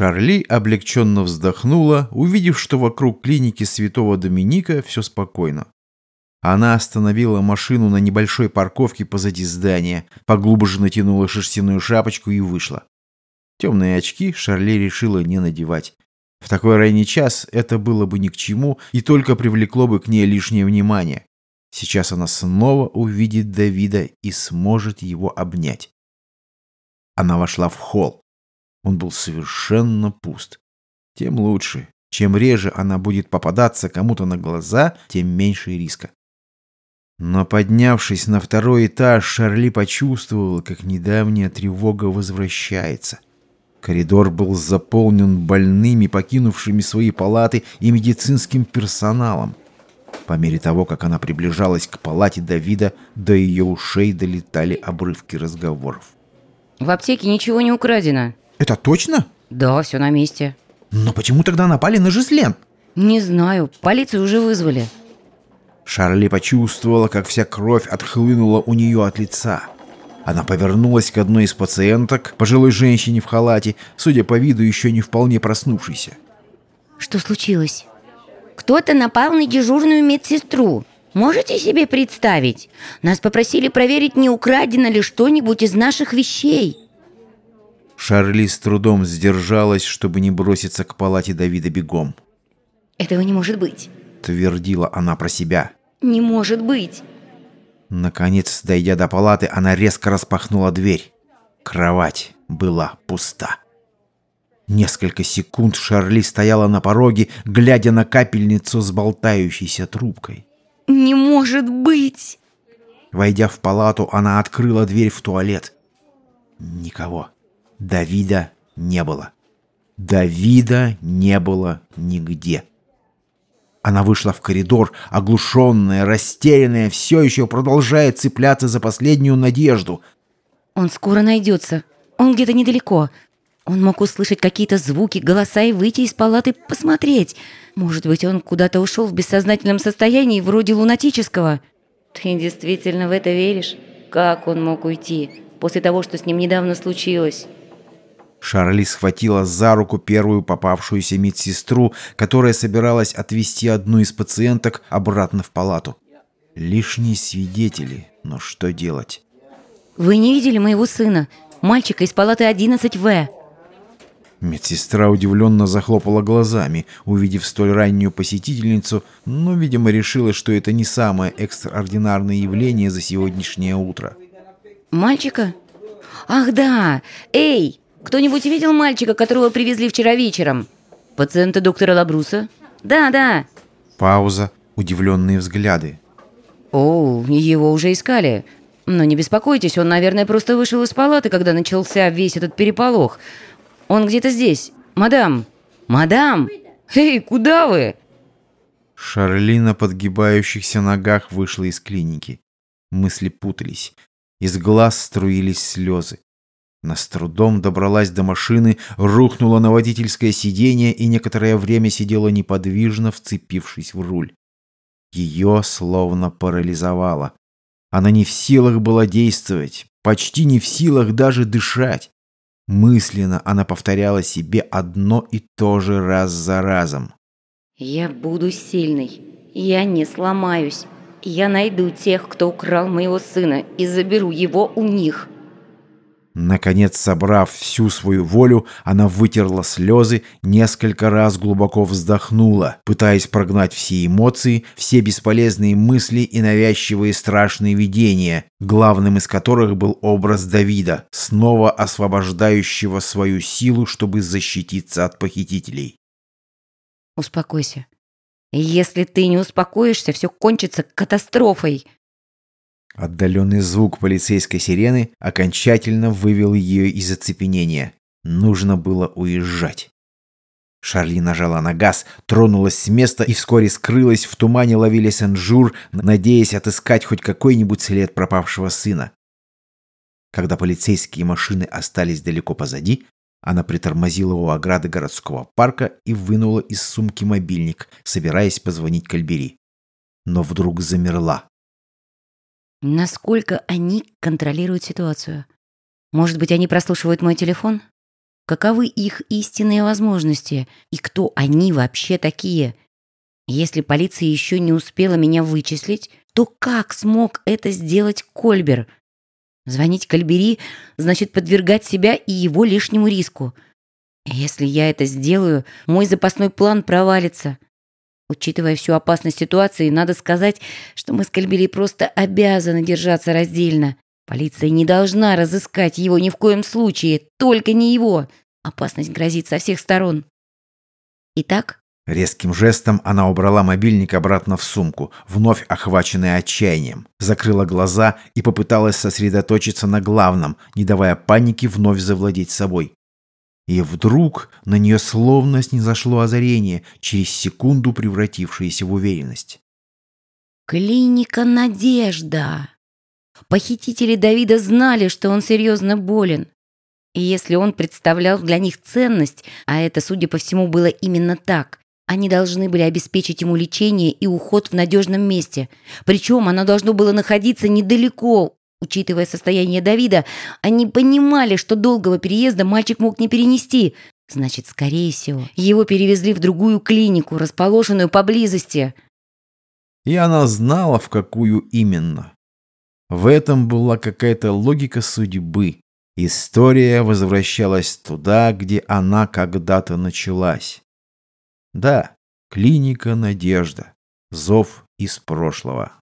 Шарли облегченно вздохнула, увидев, что вокруг клиники святого Доминика все спокойно. Она остановила машину на небольшой парковке позади здания, поглубже натянула шерстяную шапочку и вышла. Темные очки Шарли решила не надевать. В такой ранний час это было бы ни к чему и только привлекло бы к ней лишнее внимание. Сейчас она снова увидит Давида и сможет его обнять. Она вошла в холл. Он был совершенно пуст. Тем лучше. Чем реже она будет попадаться кому-то на глаза, тем меньше риска. Но поднявшись на второй этаж, Шарли почувствовала, как недавняя тревога возвращается. Коридор был заполнен больными, покинувшими свои палаты и медицинским персоналом. По мере того, как она приближалась к палате Давида, до ее ушей долетали обрывки разговоров. В аптеке ничего не украдено. Это точно? Да, все на месте. Но почему тогда напали на Жизлен? Не знаю, полицию уже вызвали. Шарли почувствовала, как вся кровь отхлынула у нее от лица. Она повернулась к одной из пациенток, пожилой женщине в халате, судя по виду, еще не вполне проснувшейся. Что случилось? Кто-то напал на дежурную медсестру. Можете себе представить? Нас попросили проверить, не украдено ли что-нибудь из наших вещей. Шарли с трудом сдержалась, чтобы не броситься к палате Давида бегом. Этого не может быть. Твердила она про себя. Не может быть. Наконец, дойдя до палаты, она резко распахнула дверь. Кровать была пуста. Несколько секунд Шарли стояла на пороге, глядя на капельницу с болтающейся трубкой. Не может быть! Войдя в палату, она открыла дверь в туалет. Никого. Давида не было. Давида не было нигде. Она вышла в коридор, оглушенная, растерянная, все еще продолжая цепляться за последнюю надежду. Он скоро найдется. Он где-то недалеко. Он мог услышать какие-то звуки, голоса и выйти из палаты посмотреть. Может быть, он куда-то ушел в бессознательном состоянии, вроде лунатического. Ты действительно в это веришь? Как он мог уйти после того, что с ним недавно случилось? Шарли схватила за руку первую попавшуюся медсестру, которая собиралась отвезти одну из пациенток обратно в палату. Лишние свидетели, но что делать? Вы не видели моего сына, мальчика из палаты 11В? Медсестра удивленно захлопала глазами, увидев столь раннюю посетительницу, но, видимо, решила, что это не самое экстраординарное явление за сегодняшнее утро. Мальчика? Ах да! Эй, кто-нибудь видел мальчика, которого привезли вчера вечером? Пациента доктора Лабруса? Да, да. Пауза, удивленные взгляды. О, его уже искали. Но не беспокойтесь, он, наверное, просто вышел из палаты, когда начался весь этот переполох. Он где-то здесь. Мадам! Мадам! Эй, куда вы? Шарли на подгибающихся ногах вышла из клиники. Мысли путались. Из глаз струились слезы. Она с трудом добралась до машины, рухнула на водительское сиденье и некоторое время сидела неподвижно, вцепившись в руль. Ее словно парализовало. Она не в силах была действовать, почти не в силах даже дышать. Мысленно она повторяла себе одно и то же раз за разом. «Я буду сильной. Я не сломаюсь. Я найду тех, кто украл моего сына, и заберу его у них». Наконец, собрав всю свою волю, она вытерла слезы, несколько раз глубоко вздохнула, пытаясь прогнать все эмоции, все бесполезные мысли и навязчивые страшные видения, главным из которых был образ Давида, снова освобождающего свою силу, чтобы защититься от похитителей. «Успокойся. Если ты не успокоишься, все кончится катастрофой», Отдаленный звук полицейской сирены окончательно вывел ее из оцепенения. Нужно было уезжать. Шарли нажала на газ, тронулась с места и вскоре скрылась в тумане ловили Сен-Жур, надеясь отыскать хоть какой-нибудь след пропавшего сына. Когда полицейские машины остались далеко позади, она притормозила у ограды городского парка и вынула из сумки мобильник, собираясь позвонить Кальбери. Но вдруг замерла. Насколько они контролируют ситуацию? Может быть, они прослушивают мой телефон? каковы их истинные возможности и кто они вообще такие. Если полиция еще не успела меня вычислить, то как смог это сделать Кольбер? Звонить Кольбери значит подвергать себя и его лишнему риску. Если я это сделаю, мой запасной план провалится. Учитывая всю опасность ситуации, надо сказать, что мы с Кальбери просто обязаны держаться раздельно. Полиция не должна разыскать его ни в коем случае, только не его. Опасность грозит со всех сторон. Итак, Резким жестом она убрала мобильник обратно в сумку, вновь охваченная отчаянием, закрыла глаза и попыталась сосредоточиться на главном, не давая панике вновь завладеть собой. И вдруг на нее словно снизошло озарение, через секунду превратившееся в уверенность. клиника «Надежда». Похитители Давида знали, что он серьезно болен. И если он представлял для них ценность, а это, судя по всему, было именно так, они должны были обеспечить ему лечение и уход в надежном месте. Причем оно должно было находиться недалеко, Учитывая состояние Давида, они понимали, что долгого переезда мальчик мог не перенести. Значит, скорее всего, его перевезли в другую клинику, расположенную поблизости. И она знала, в какую именно. В этом была какая-то логика судьбы. История возвращалась туда, где она когда-то началась. Да, клиника «Надежда». Зов из прошлого.